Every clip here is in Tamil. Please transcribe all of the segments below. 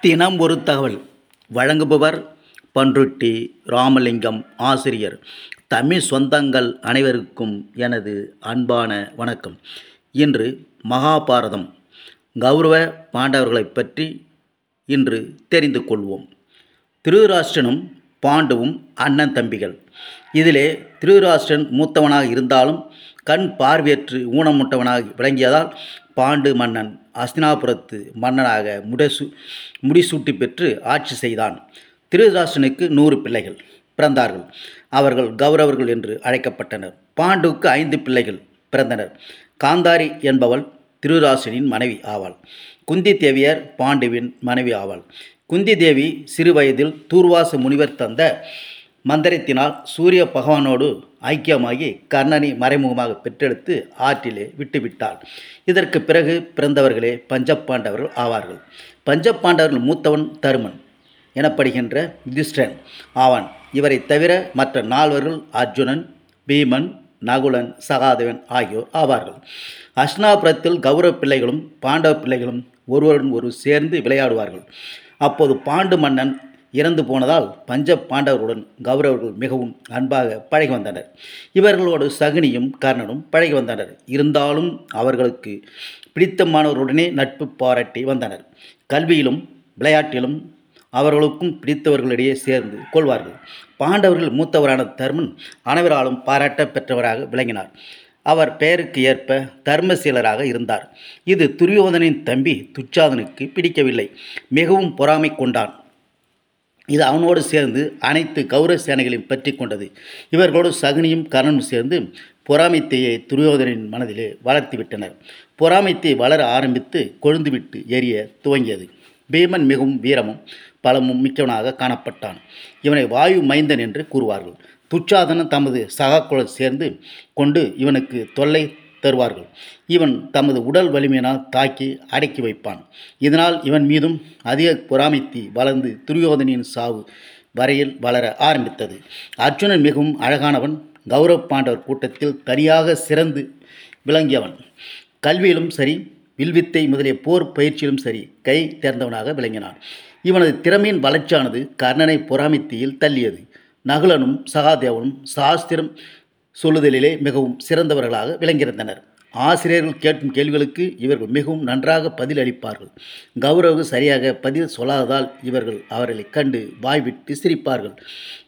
தினம் ஒரு தகவல். வழங்குபவர் பன்ருட்டி ராமலிங்கம் ஆசிரியர். தமிழ் சொந்தங்கள் அனைவருக்கும் எனது அன்பான வணக்கம். இன்று மகாபாரதம். கௌரவ பாண்டவர்களைப் பற்றி இன்று தெரிந்து கொள்வோம். திருராஷ்டிரனும் பாண்டுவும் அண்ணன் தம்பிகள். இதிலே திருராஷ்டிரன் மூத்தவனாக இருந்தாலும் கண் பார்வையற்று ஊனமுட்டவனாக விளங்கியதால் பாண்டு மன்னன் அஸ்தினாபுரத்து மன்னனாக முடசு முடிசூட்டி பெற்று ஆட்சி செய்தான். திருதராசனுக்கு நூறு பிள்ளைகள் பிறந்தார்கள். அவர்கள் கௌரவர்கள் என்று அழைக்கப்பட்டனர். பாண்டுவுக்கு ஐந்து பிள்ளைகள் பிறந்தனர். காந்தாரி என்பவள் திருராசனின் மனைவி ஆவாள். குந்தி தேவியர் பாண்டுவின் மனைவி ஆவாள். குந்தி தேவி சிறு வயதில் தூர்வாச முனிவர் தந்த மந்திரத்தினால் சூரிய பகவானோடு ஐக்கியமாகி கர்ணனை மறைமுகமாக பெற்றெடுத்து ஆற்றிலே விட்டுவிட்டாள். இதற்கு பிறகு பிறந்தவர்களே பஞ்சப்பாண்டவர்கள் ஆவார்கள். பஞ்சப்பாண்டவர்கள் மூத்தவன் தருமன் எனப்படுகின்ற யுதிஷ்டன் ஆவான் இவரை தவிர மற்ற நால்வர்கள் அர்ஜுனன் பீமன் நகுலன் சகாதேவன் ஆகியோர் ஆவார்கள். அஷ்னாபுரத்தில் கௌரவ பிள்ளைகளும் பாண்டவ பிள்ளைகளும் ஒருவருடன் ஒரு சேர்ந்து விளையாடுவார்கள். அப்போது பாண்டு மன்னன் இறந்து போனதால் பஞ்ச பாண்டவர்களுடன் கௌரவர்கள் மிகவும் அன்பாக பழகி வந்தனர். இவர்களோடு சகுனியும் கர்ணனும் பழகி வந்தனர். இருந்தாலும் அவர்களுக்கு பிடித்தமானவர்களுடனே நட்பு பாராட்டி வந்தனர். கல்வியிலும் விளையாட்டிலும் அவர்களுக்கும் பிடித்தவர்களிடையே சேர்ந்து கொள்வார்கள். பாண்டவர்கள் மூத்தவரான தர்மன் அனைவராலும் பாராட்ட பெற்றவராக விளங்கினார். அவர் பெயருக்கு ஏற்ப தர்மசீலராக இருந்தார். இது துரியோதனின் தம்பி துச்சாதனுக்கு பிடிக்கவில்லை. மிகவும் பொறாமை கொண்டான். இது அவனோடு சேர்ந்து அனைத்து கௌரவ சேனைகளையும் பற்றி கொண்டது. இவர்களோடு சகுனியும் கர்ணனும் சேர்ந்து பொறாமைத்தையை துரியோதனின் மனதிலே வளர்த்துவிட்டனர் பொறாமைத்தை வளர ஆரம்பித்து கொழுந்துவிட்டு எரிய துவங்கியது. பீமன் மிகவும் வீரமும் பலமும் மிக்கவனாக காணப்பட்டான். இவனை வாயு மைந்தன் என்று கூறுவார்கள். துச்சாதனன் தமது சகாக்குடன் சேர்ந்து கொண்டு இவனுக்கு தொல்லை தருவார்கள். இவன் தமது உடல் வலிமையினால் தாக்கி அடக்கி வைப்பான். இதனால் இவன் மீதும் அதிக பொறாமைத்தி வளர்ந்து துரியோதனின் சாவு வரையில் வளர ஆரம்பித்தது. அர்ஜுனன் மிகவும் அழகானவன். கௌரவ பாண்டவர் கூட்டத்தில் தனியாக சிறந்து விளங்கியவன். கல்வியிலும் சரி வில்வித்தை முதலிய போர் பயிற்சியிலும் சரி கை தேர்ந்தவனாக விளங்கினான். இவனது திறமையின் வளர்ச்சியானது கர்ணனை பொறாமைத்தியில் தள்ளியது. நகுலனும் சகாதேவனும் சாஸ்திரம் சொல்லுதலிலே மிகவும் சிறந்தவர்களாக விளங்கியிருந்தனர். ஆசிரியர்கள் கேட்கும் கேள்விகளுக்கு இவர்கள் மிகவும் நன்றாக பதில் அளிப்பார்கள் கௌரவ சரியாக பதில் சொல்லாததால் இவர்கள் அவர்களை கண்டு வாய்விட்டு சிரிப்பார்கள்.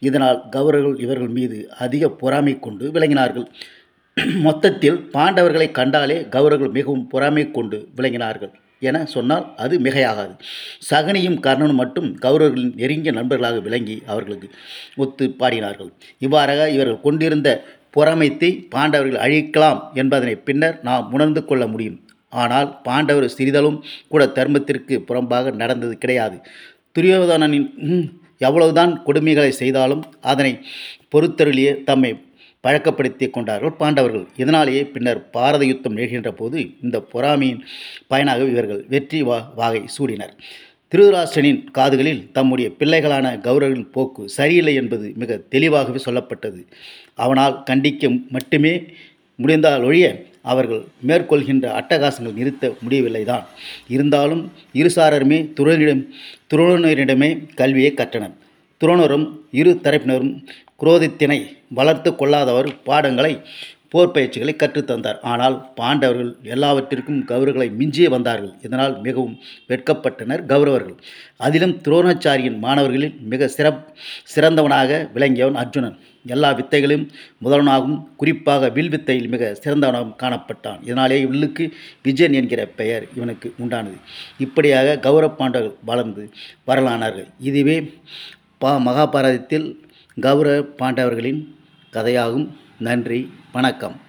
இதனால் கௌரவர்கள் இவர்கள் மீது அதிக பொறாமை கொண்டு விளங்கினார்கள். மொத்தத்தில் பாண்டவர்களை கண்டாலே கௌரவர்கள் மிகவும் பொறாமை கொண்டு விளங்கினார்கள் என சொன்னால் அது மிகையாகாது. சகனியும் கர்ணனும் மட்டும் கௌரவர்களின் நெருங்கிய நண்பர்களாக விளங்கி அவர்களுக்கு ஒத்து பாடினார்கள் இவ்வாறாக இவர்கள் கொண்டிருந்த பொறாமைத்தை பாண்டவர்கள் அழிக்கலாம் என்பதனை பின்னர் நாம் உணர்ந்து கொள்ள முடியும். ஆனால் பாண்டவர் சிறிதலும் கூட தர்மத்திற்கு புறம்பாக நடந்தது கிடையாது. துரியோதனனின் எவ்வளவுதான் கொடுமைகளை செய்தாலும் அதனை பொறுத்தருளியே தம்மை பழக்கப்படுத்தி கொண்டார்கள் பாண்டவர்கள். இதனாலேயே பின்னர் பாரத யுத்தம் நிகழ்கின்ற போது இந்த பொறாமையின் பயனாக இவர்கள் வெற்றி வா வாகை சூடினர். திருதராஷ்டிரனின் காதுகளில் தம்முடைய பிள்ளைகளான கௌரவின் போக்கு சரியில்லை என்பது மிக தெளிவாகவே சொல்லப்பட்டது. அவனால் கண்டிக்க மட்டுமே முடிந்தால் ஒழிய அவர்கள் மேற்கொள்கின்ற அட்டகாசங்கள் நிறுத்த முடியவில்லை தான் இருந்தாலும் இருசாரருமே துறனிடம் துறவினரிடமே கல்வியை கற்றனர். துறனரும் இரு தரப்பினரும் குரோதத்தினை வளர்த்து கொள்ளாதவர் பாடங்களை போர் பயிற்சிகளை கற்றுத்தந்தார். ஆனால் பாண்டவர்கள் எல்லாவற்றிற்கும் கௌரவர்களை மிஞ்சியே வந்தார்கள். இதனால் மிகவும் வெட்கப்பட்டனர் கௌரவர்கள். அதிலும் துரோணாச்சாரியின் மாணவர்களில் மிக சிறப் சிறந்தவனாக விளங்கியவன் அர்ஜுனன். எல்லா வித்தைகளையும் முதல்வனாகவும் குறிப்பாக வில் வித்தையில் மிக சிறந்தவனாகவும் காணப்பட்டான். இதனாலே வில்லுக்கு விஜயன் என்கிற பெயர் இவனுக்கு உண்டானது. இப்படியாக கௌரவ பாண்டவர்கள் வளர்ந்து வரலானார்கள். இதுவே பா மகாபாரதத்தில் கௌரவ பாண்டவர்களின் கதையாகும். நன்றி வணக்கம்.